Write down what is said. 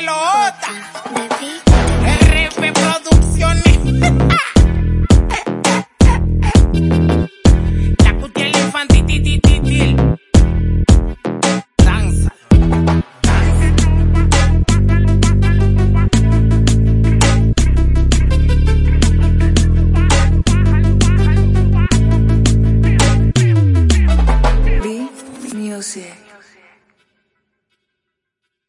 pelota. RP Producciones. La cutia elefante,